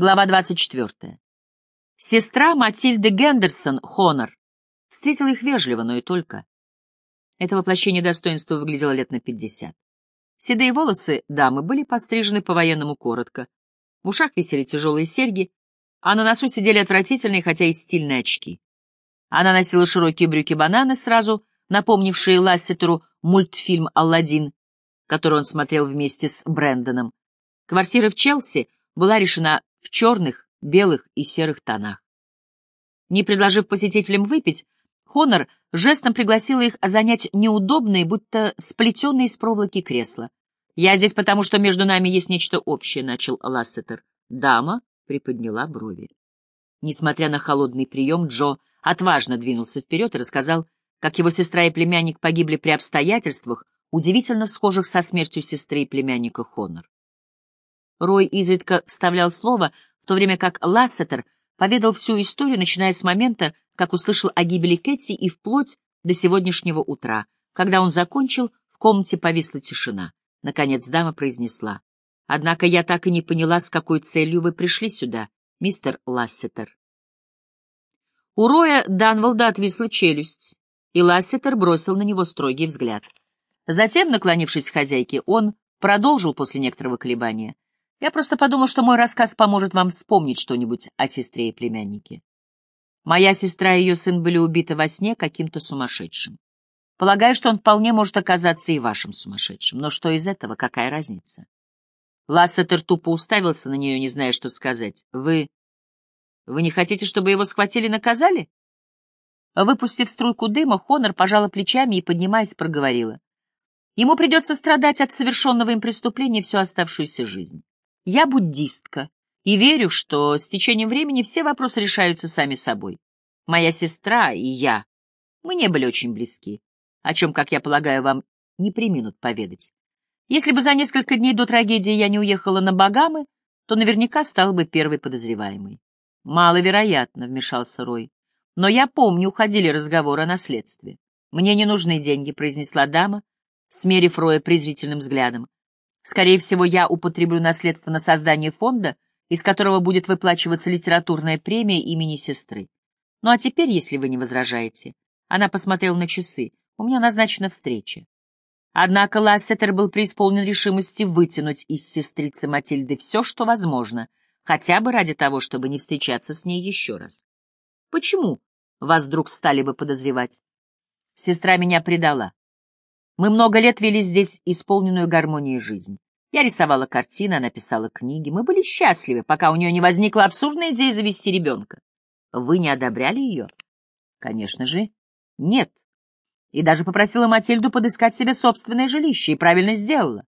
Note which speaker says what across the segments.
Speaker 1: Глава 24. Сестра Матильды Гендерсон, Хонор, встретила их вежливо, но и только. Это воплощение достоинства выглядело лет на пятьдесят. Седые волосы дамы были пострижены по-военному коротко, в ушах висели тяжелые серьги, а на носу сидели отвратительные, хотя и стильные очки. Она носила широкие брюки-бананы, сразу напомнившие Лассетеру мультфильм «Алладин», который он смотрел вместе с Брэндоном. Квартира в Челси была решена в черных, белых и серых тонах. Не предложив посетителям выпить, Хонор жестом пригласила их занять неудобные, будто сплетенные из проволоки кресла. «Я здесь потому, что между нами есть нечто общее», — начал Лассетер. Дама приподняла брови. Несмотря на холодный прием, Джо отважно двинулся вперед и рассказал, как его сестра и племянник погибли при обстоятельствах, удивительно схожих со смертью сестры и племянника Хонор. Рой изредка вставлял слово, в то время как Лассетер поведал всю историю, начиная с момента, как услышал о гибели Кэти и вплоть до сегодняшнего утра. Когда он закончил, в комнате повисла тишина. Наконец дама произнесла. «Однако я так и не поняла, с какой целью вы пришли сюда, мистер Лассетер». У Роя Данволда отвисла челюсть, и Лассетер бросил на него строгий взгляд. Затем, наклонившись к хозяйке, он продолжил после некоторого колебания. Я просто подумал, что мой рассказ поможет вам вспомнить что-нибудь о сестре и племяннике. Моя сестра и ее сын были убиты во сне каким-то сумасшедшим. Полагаю, что он вполне может оказаться и вашим сумасшедшим. Но что из этого? Какая разница? Лассетер тупо уставился на нее, не зная, что сказать. Вы... Вы не хотите, чтобы его схватили и наказали? Выпустив струйку дыма, Хонор пожала плечами и, поднимаясь, проговорила. Ему придется страдать от совершенного им преступления всю оставшуюся жизнь. Я буддистка и верю, что с течением времени все вопросы решаются сами собой. Моя сестра и я, мы не были очень близки, о чем, как я полагаю, вам не приминут поведать. Если бы за несколько дней до трагедии я не уехала на Багамы, то наверняка стала бы первой подозреваемой. Маловероятно, — вмешался Рой. Но я помню, уходили разговоры о наследстве. Мне не нужны деньги, — произнесла дама, смерив Роя презрительным взглядом. Скорее всего, я употреблю наследство на создание фонда, из которого будет выплачиваться литературная премия имени сестры. Ну а теперь, если вы не возражаете, она посмотрела на часы, у меня назначена встреча. Однако Лассетер был преисполнен решимости вытянуть из сестрицы Матильды все, что возможно, хотя бы ради того, чтобы не встречаться с ней еще раз. Почему вас вдруг стали бы подозревать? Сестра меня предала. Мы много лет вели здесь исполненную гармонией жизнь. Я рисовала картины, она писала книги. Мы были счастливы, пока у нее не возникла абсурдная идея завести ребенка. Вы не одобряли ее? Конечно же, нет. И даже попросила Матильду подыскать себе собственное жилище, и правильно сделала.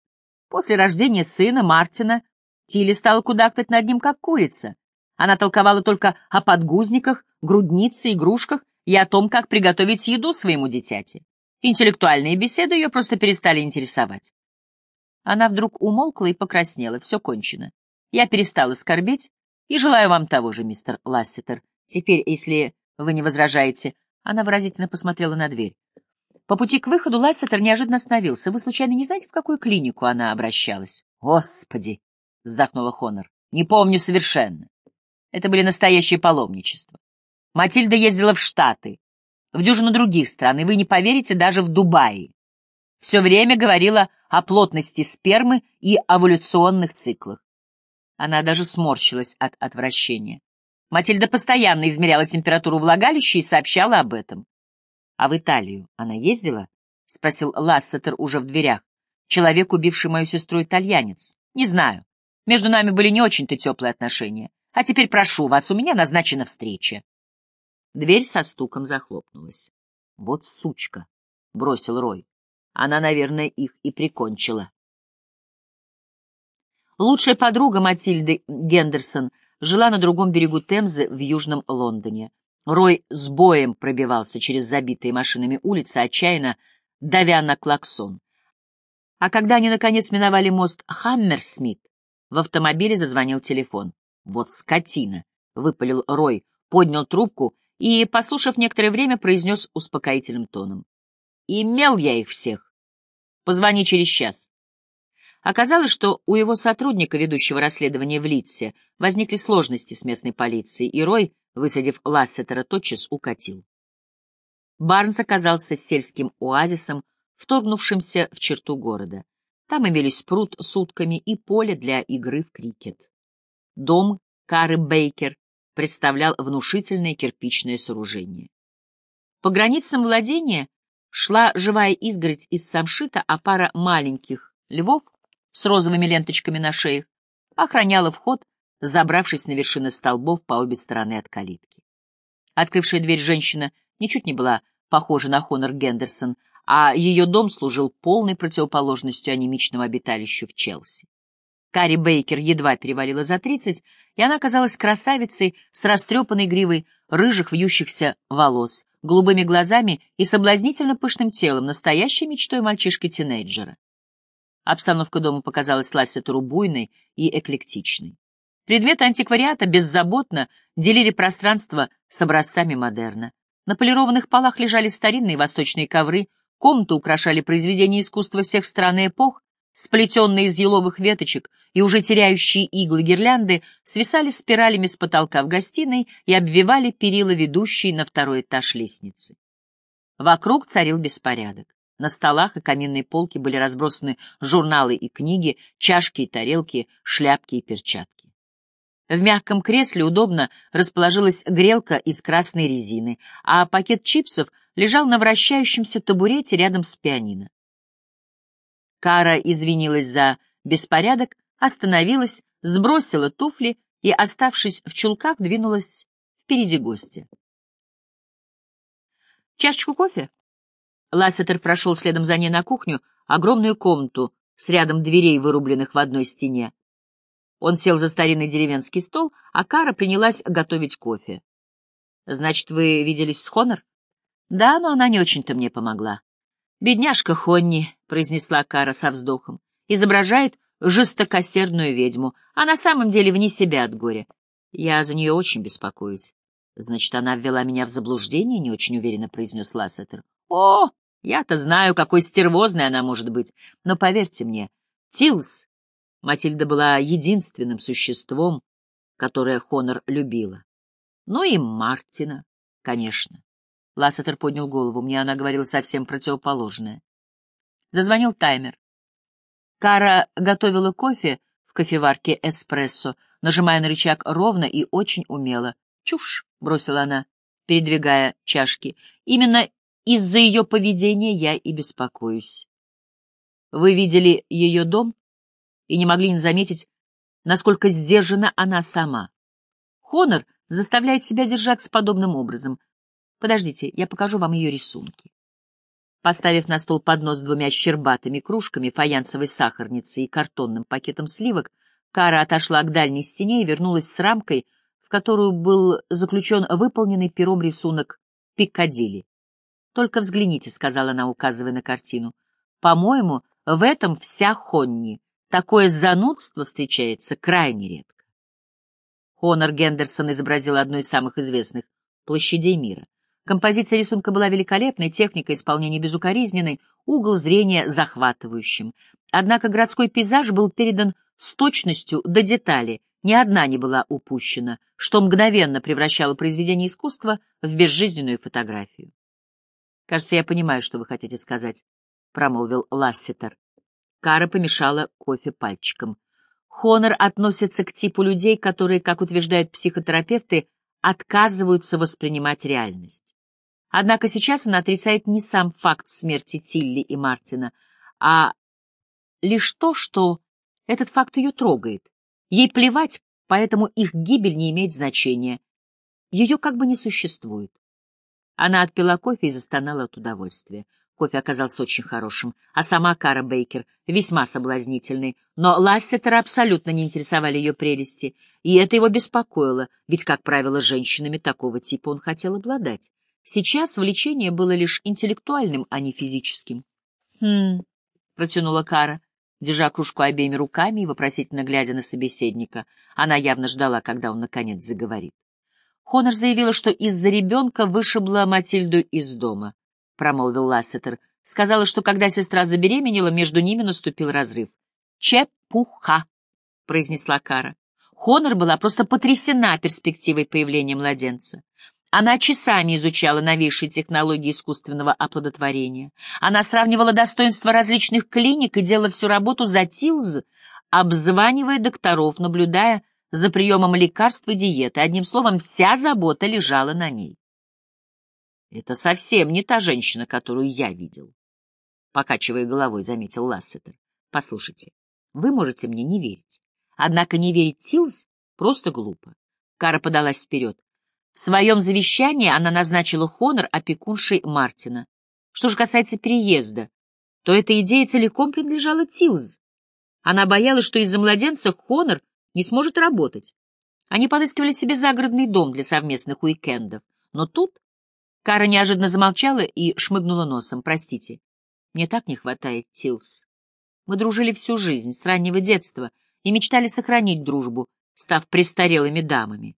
Speaker 1: После рождения сына, Мартина, Тилли стала кудахтать над ним, как курица. Она толковала только о подгузниках, груднице, игрушках и о том, как приготовить еду своему дитяте. Интеллектуальные беседы ее просто перестали интересовать. Она вдруг умолкла и покраснела. Все кончено. Я перестала скорбеть и желаю вам того же, мистер Лассетер. Теперь, если вы не возражаете, она выразительно посмотрела на дверь. По пути к выходу Лассетер неожиданно остановился. Вы случайно не знаете, в какую клинику она обращалась? Господи! — вздохнула Хонор. Не помню совершенно. Это были настоящие паломничества. Матильда ездила в Штаты, в дюжину других стран, и вы не поверите, даже в Дубае. Все время говорила о плотности спермы и эволюционных циклах. Она даже сморщилась от отвращения. Матильда постоянно измеряла температуру влагалища и сообщала об этом. — А в Италию она ездила? — спросил Лассетер уже в дверях. — Человек, убивший мою сестру, итальянец. — Не знаю. Между нами были не очень-то теплые отношения. А теперь прошу вас, у меня назначена встреча. Дверь со стуком захлопнулась. «Вот сучка!» — бросил Рой. «Она, наверное, их и прикончила». Лучшая подруга Матильды Гендерсон жила на другом берегу Темзы в Южном Лондоне. Рой с боем пробивался через забитые машинами улицы, отчаянно давя на клаксон. А когда они, наконец, миновали мост Хаммерсмит, в автомобиле зазвонил телефон. «Вот скотина!» — выпалил Рой, поднял трубку и, послушав некоторое время, произнес успокоительным тоном. «Имел я их всех. Позвони через час». Оказалось, что у его сотрудника, ведущего расследование в Литсе, возникли сложности с местной полицией, и Рой, высадив Лассетера, тотчас укатил. Барнс оказался сельским оазисом, вторгнувшимся в черту города. Там имелись пруд с утками и поле для игры в крикет. Дом Кары Бейкер представлял внушительное кирпичное сооружение. По границам владения шла живая изгородь из самшита, а пара маленьких львов с розовыми ленточками на шеях охраняла вход, забравшись на вершины столбов по обе стороны от калитки. Открывшая дверь женщина ничуть не была похожа на Хонор Гендерсон, а ее дом служил полной противоположностью анемичному обиталищу в Челси. Карри Бейкер едва перевалила за тридцать, и она казалась красавицей с растрепанной гривой рыжих вьющихся волос, голубыми глазами и соблазнительно пышным телом, настоящей мечтой мальчишки-тинейджера. Обстановка дома показалась Лассетеру буйной и эклектичной. Предметы антиквариата беззаботно делили пространство с образцами модерна. На полированных полах лежали старинные восточные ковры, комнату украшали произведения искусства всех стран и эпох, сплетенные из еловых веточек и уже теряющие иглы гирлянды свисали спиралями с потолка в гостиной и обвивали перила, ведущие на второй этаж лестницы. Вокруг царил беспорядок. На столах и каминной полке были разбросаны журналы и книги, чашки и тарелки, шляпки и перчатки. В мягком кресле удобно расположилась грелка из красной резины, а пакет чипсов лежал на вращающемся табурете рядом с пианино. Кара извинилась за беспорядок, остановилась, сбросила туфли и, оставшись в чулках, двинулась впереди гостя. «Чашечку кофе?» Лассетер прошел следом за ней на кухню, огромную комнату с рядом дверей, вырубленных в одной стене. Он сел за старинный деревенский стол, а Кара принялась готовить кофе. «Значит, вы виделись с Хонор?» «Да, но она не очень-то мне помогла». «Бедняжка Хонни», — произнесла Кара со вздохом, — «изображает жестокосердную ведьму, а на самом деле вне себя от горя. Я за нее очень беспокоюсь». «Значит, она ввела меня в заблуждение?» — не очень уверенно произнес Лассетер. «О, я-то знаю, какой стервозной она может быть. Но поверьте мне, Тилс, Матильда была единственным существом, которое Хонор любила. Ну и Мартина, конечно. Лассетер поднял голову. Мне она говорила совсем противоположное. Зазвонил таймер. Кара готовила кофе в кофеварке эспрессо, нажимая на рычаг ровно и очень умело. «Чушь!» — бросила она, передвигая чашки. «Именно из-за ее поведения я и беспокоюсь. Вы видели ее дом и не могли не заметить, насколько сдержана она сама. Хонор заставляет себя держаться подобным образом. Подождите, я покажу вам ее рисунки. Поставив на стол поднос с двумя щербатыми кружками, фаянсовой сахарницей и картонным пакетом сливок, Кара отошла к дальней стене и вернулась с рамкой, в которую был заключен выполненный пером рисунок Пиккадилли. «Только взгляните», — сказала она, указывая на картину. «По-моему, в этом вся Хонни. Такое занудство встречается крайне редко». Хонор Гендерсон изобразил одну из самых известных площадей мира. Композиция рисунка была великолепной, техника исполнения безукоризненной, угол зрения захватывающим. Однако городской пейзаж был передан с точностью до детали, ни одна не была упущена, что мгновенно превращало произведение искусства в безжизненную фотографию. «Кажется, я понимаю, что вы хотите сказать», — промолвил Ласситер. Кара помешала кофе пальчиком. Хонор относится к типу людей, которые, как утверждают психотерапевты, отказываются воспринимать реальность. Однако сейчас она отрицает не сам факт смерти Тилли и Мартина, а лишь то, что этот факт ее трогает. Ей плевать, поэтому их гибель не имеет значения. Ее как бы не существует. Она отпила кофе и застонала от удовольствия. Кофе оказался очень хорошим, а сама Кара Бейкер весьма соблазнительной, но Лассетера абсолютно не интересовали ее прелести, и это его беспокоило, ведь, как правило, женщинами такого типа он хотел обладать. Сейчас влечение было лишь интеллектуальным, а не физическим. «Хм...» — протянула Кара, держа кружку обеими руками и вопросительно глядя на собеседника. Она явно ждала, когда он, наконец, заговорит. Хонор заявила, что из-за ребенка вышибла Матильду из дома, — промолвил Лассетер. Сказала, что когда сестра забеременела, между ними наступил разрыв. «Чепуха», — произнесла Кара. Хонор была просто потрясена перспективой появления младенца. Она часами изучала новейшие технологии искусственного оплодотворения. Она сравнивала достоинства различных клиник и делала всю работу за Тилз, обзванивая докторов, наблюдая за приемом лекарств и диеты. Одним словом, вся забота лежала на ней. «Это совсем не та женщина, которую я видел», — покачивая головой, заметил Лассетер. «Послушайте, вы можете мне не верить. Однако не верить Тилс просто глупо. Кара подалась вперед. В своем завещании она назначила Хонор опекуншей Мартина. Что же касается переезда, то эта идея целиком принадлежала Тилз. Она боялась, что из-за младенца Хонор не сможет работать. Они подыскивали себе загородный дом для совместных уикендов. Но тут Кара неожиданно замолчала и шмыгнула носом. «Простите, мне так не хватает Тилз. Мы дружили всю жизнь, с раннего детства, и мечтали сохранить дружбу, став престарелыми дамами.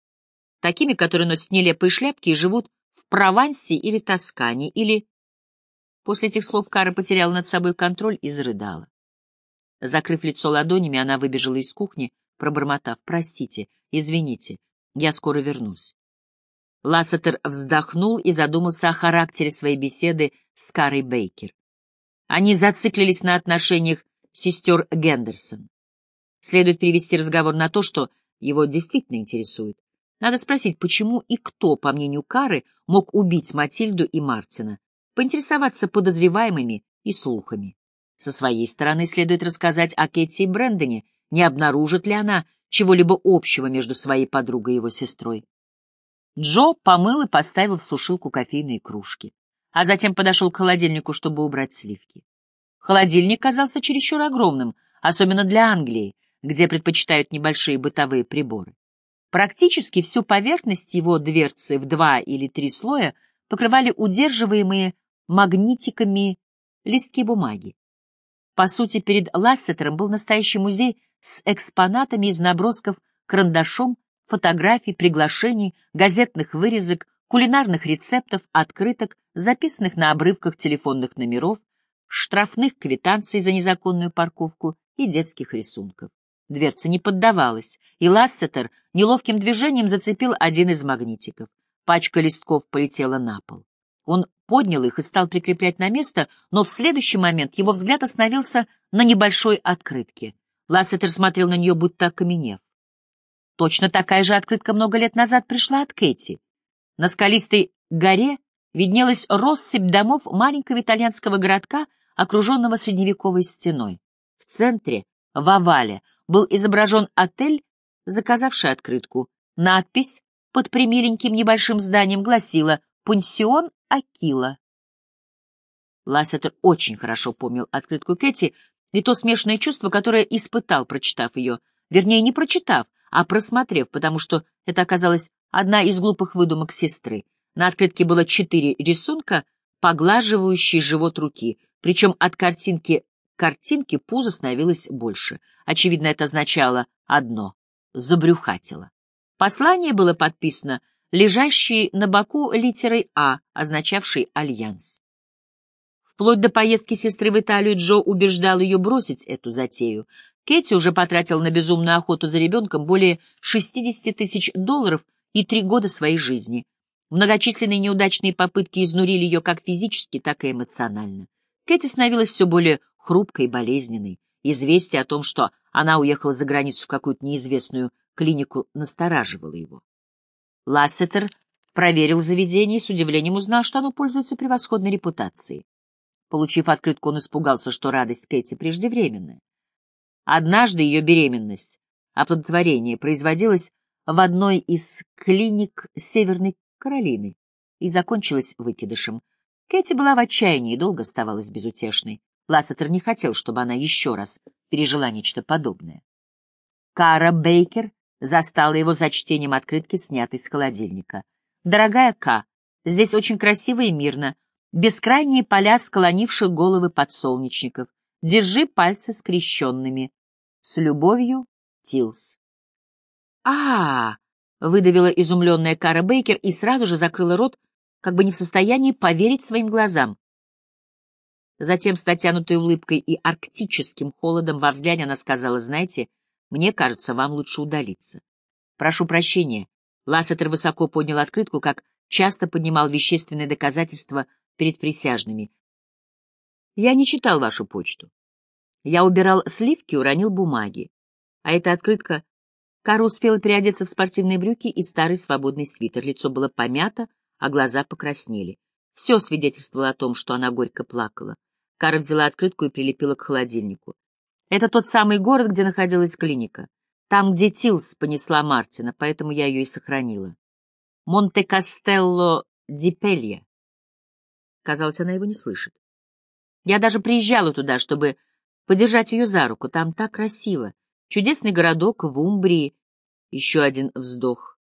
Speaker 1: Такими, которые носят нелепые шляпки и живут в Провансе или Тоскане, или... После этих слов Кара потеряла над собой контроль и зарыдала. Закрыв лицо ладонями, она выбежала из кухни, пробормотав «Простите, извините, я скоро вернусь». Лассетер вздохнул и задумался о характере своей беседы с Карой Бейкер. Они зациклились на отношениях сестер Гендерсон. Следует перевести разговор на то, что его действительно интересует. Надо спросить, почему и кто, по мнению Кары, мог убить Матильду и Мартина, поинтересоваться подозреваемыми и слухами. Со своей стороны следует рассказать о Кэти и Брэндоне, не обнаружит ли она чего-либо общего между своей подругой и его сестрой. Джо помыл и поставил в сушилку кофейные кружки, а затем подошел к холодильнику, чтобы убрать сливки. Холодильник казался чересчур огромным, особенно для Англии, где предпочитают небольшие бытовые приборы. Практически всю поверхность его дверцы в два или три слоя покрывали удерживаемые магнитиками листки бумаги. По сути, перед Лассетером был настоящий музей с экспонатами из набросков карандашом, фотографий, приглашений, газетных вырезок, кулинарных рецептов, открыток, записанных на обрывках телефонных номеров, штрафных квитанций за незаконную парковку и детских рисунков. Дверца не поддавалась, и Лассетер неловким движением зацепил один из магнитиков. Пачка листков полетела на пол. Он поднял их и стал прикреплять на место, но в следующий момент его взгляд остановился на небольшой открытке. Лассетер смотрел на нее, будто окаменев. Точно такая же открытка много лет назад пришла от Кэти. На скалистой горе виднелась россыпь домов маленького итальянского городка, окруженного средневековой стеной. В центре, в овале, был изображен отель, заказавший открытку. Надпись под примиленьким небольшим зданием гласила «Пансион Акила». Лассетер очень хорошо помнил открытку Кэти и то смешанное чувство, которое испытал, прочитав ее. Вернее, не прочитав, а просмотрев, потому что это оказалась одна из глупых выдумок сестры. На открытке было четыре рисунка, поглаживающие живот руки, причем от картинки картинке пузо становилось больше. Очевидно, это означало одно — забрюхатило. Послание было подписано лежащей на боку литерой «А», означавшей «Альянс». Вплоть до поездки сестры в Италию Джо убеждал ее бросить эту затею. Кэти уже потратил на безумную охоту за ребенком более 60 тысяч долларов и три года своей жизни. Многочисленные неудачные попытки изнурили ее как физически, так и эмоционально. Кэти становилась все более хрупкой и болезненной. Известие о том, что она уехала за границу в какую-то неизвестную клинику, настораживало его. Лассетер проверил заведение и с удивлением узнал, что оно пользуется превосходной репутацией. Получив открытку, он испугался, что радость Кэти преждевременная. Однажды ее беременность, оплодотворение, производилось в одной из клиник Северной Каролины и закончилась выкидышем. Кэти была в отчаянии и долго оставалась безутешной. Лассетер не хотел, чтобы она еще раз пережила нечто подобное. Кара Бейкер застала его за чтением открытки, снятой с холодильника. «Дорогая Ка, здесь очень красиво и мирно. Бескрайние поля склонивших головы подсолнечников. Держи пальцы скрещенными. С любовью, Тилс. а, -а, -а выдавила изумленная Кара Бейкер и сразу же закрыла рот, как бы не в состоянии поверить своим глазам. Затем с натянутой улыбкой и арктическим холодом во взгляде она сказала, «Знаете, мне кажется, вам лучше удалиться. Прошу прощения». Лассетер высоко поднял открытку, как часто поднимал вещественные доказательства перед присяжными. «Я не читал вашу почту. Я убирал сливки, уронил бумаги. А эта открытка... Кара успела переодеться в спортивные брюки и старый свободный свитер. Лицо было помято, а глаза покраснели. Все свидетельствовало о том, что она горько плакала. Кара взяла открытку и прилепила к холодильнику. Это тот самый город, где находилась клиника. Там, где Тилс понесла Мартина, поэтому я ее и сохранила. Монте-Кастелло ди Пелья. Казалось, она его не слышит. Я даже приезжала туда, чтобы подержать ее за руку. Там так красиво. Чудесный городок в Умбрии. Еще один вздох.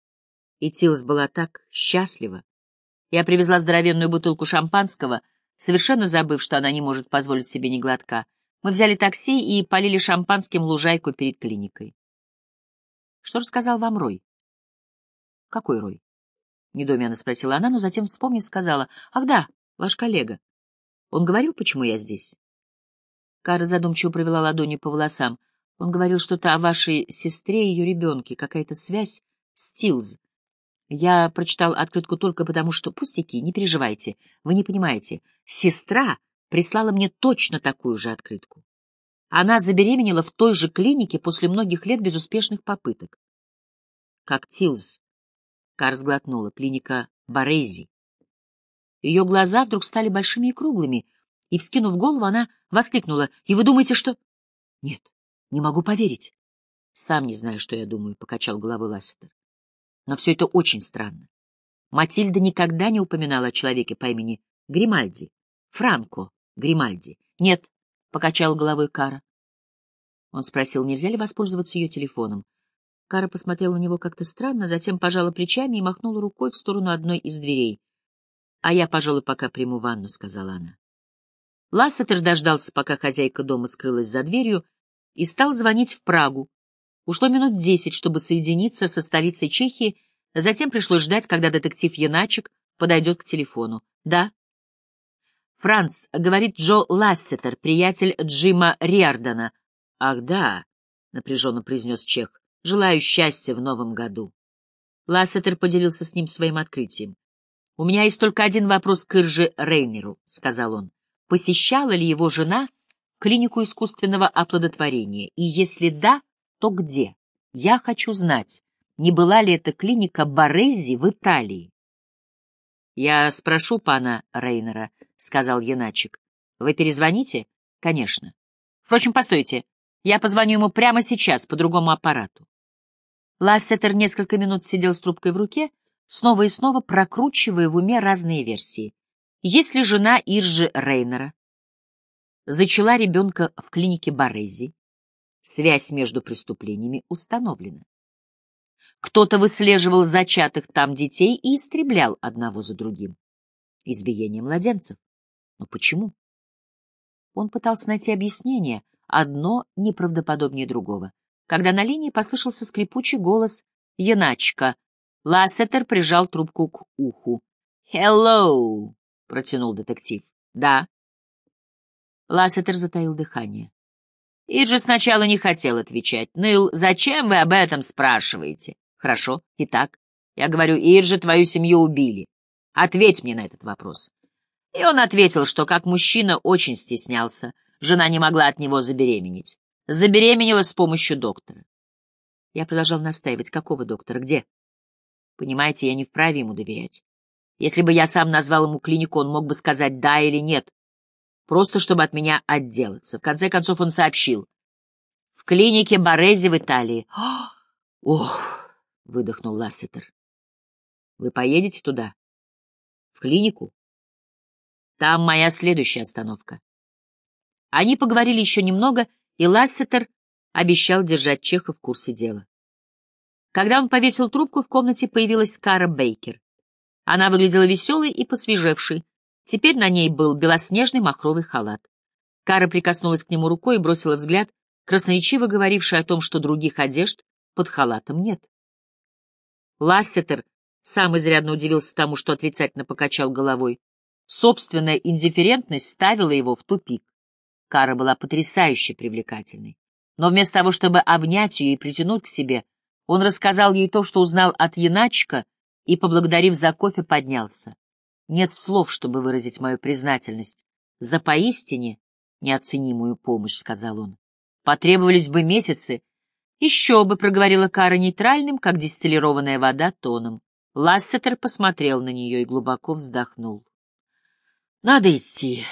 Speaker 1: И Тилс была так счастлива. Я привезла здоровенную бутылку шампанского — совершенно забыв, что она не может позволить себе ни глотка. Мы взяли такси и полили шампанским лужайку перед клиникой. Что рассказал вам Рой? Какой Рой? Недоуменно спросила она, но затем, вспомнив, сказала, «Ах да, ваш коллега. Он говорил, почему я здесь?» Кара задумчиво провела ладони по волосам. Он говорил что-то о вашей сестре и ее ребенке, какая-то связь с Тилз. Я прочитал открытку только потому, что... Пустяки, не переживайте, вы не понимаете. Сестра прислала мне точно такую же открытку. Она забеременела в той же клинике после многих лет безуспешных попыток. Как Тилз. Кар сглотнула. Клиника Борези. Ее глаза вдруг стали большими и круглыми, и, вскинув голову, она воскликнула. — И вы думаете, что... — Нет, не могу поверить. — Сам не знаю, что я думаю, — покачал головой Лассетер. Но все это очень странно. Матильда никогда не упоминала о человеке по имени Гримальди. Франко Гримальди. Нет, — покачала головой Кара. Он спросил, нельзя ли воспользоваться ее телефоном. Кара посмотрела на него как-то странно, затем пожала плечами и махнула рукой в сторону одной из дверей. — А я, пожалуй, пока приму ванну, — сказала она. Лассетер дождался, пока хозяйка дома скрылась за дверью, и стал звонить в Прагу, Ушло минут десять, чтобы соединиться со столицей Чехии, затем пришлось ждать, когда детектив Яначек подойдет к телефону. «Да». «Франц», — говорит Джо Лассетер, приятель Джима Риардона. «Ах, да», — напряженно произнес Чех, — «желаю счастья в новом году». Лассетер поделился с ним своим открытием. «У меня есть только один вопрос к Ирже Рейнеру», — сказал он. «Посещала ли его жена клинику искусственного оплодотворения? И если да, то где? Я хочу знать, не была ли эта клиника Борези в Италии. — Я спрошу пана Рейнера, — сказал Яначек. — Вы перезвоните? — Конечно. Впрочем, постойте, я позвоню ему прямо сейчас по другому аппарату. Лассетер несколько минут сидел с трубкой в руке, снова и снова прокручивая в уме разные версии. Если жена Иржи Рейнера зачала ребенка в клинике Борези, Связь между преступлениями установлена. Кто-то выслеживал зачатых там детей и истреблял одного за другим. Избиение младенцев. Но почему? Он пытался найти объяснение, одно неправдоподобнее другого. Когда на линии послышался скрипучий голос Яначка, Лассетер прижал трубку к уху. «Hello!» — протянул детектив. «Да». Лассетер затаил дыхание. Иджи сначала не хотел отвечать. Ныл, зачем вы об этом спрашиваете? Хорошо, итак. Я говорю, Иджи, твою семью убили. Ответь мне на этот вопрос. И он ответил, что как мужчина очень стеснялся. Жена не могла от него забеременеть. Забеременела с помощью доктора. Я продолжал настаивать. Какого доктора? Где? Понимаете, я не вправе ему доверять. Если бы я сам назвал ему клинику, он мог бы сказать «да» или «нет» просто чтобы от меня отделаться. В конце концов он сообщил. В клинике Борези в Италии. «Ох!» — выдохнул Лассетер. «Вы поедете туда? В клинику? Там моя следующая остановка». Они поговорили еще немного, и Лассетер обещал держать Чеха в курсе дела. Когда он повесил трубку, в комнате появилась Кара Бейкер. Она выглядела веселой и посвежевшей, Теперь на ней был белоснежный махровый халат. Кара прикоснулась к нему рукой и бросила взгляд, красноречиво говоривший о том, что других одежд под халатом нет. Лассетер сам изрядно удивился тому, что отрицательно покачал головой. Собственная индифферентность ставила его в тупик. Кара была потрясающе привлекательной. Но вместо того, чтобы обнять ее и притянуть к себе, он рассказал ей то, что узнал от Яначка, и, поблагодарив за кофе, поднялся. Нет слов, чтобы выразить мою признательность за поистине неоценимую помощь, — сказал он. Потребовались бы месяцы. Еще бы, — проговорила Кара нейтральным, как дистиллированная вода, тоном. Лассетер посмотрел на нее и глубоко вздохнул. — Надо идти.